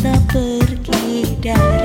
tak pergi dari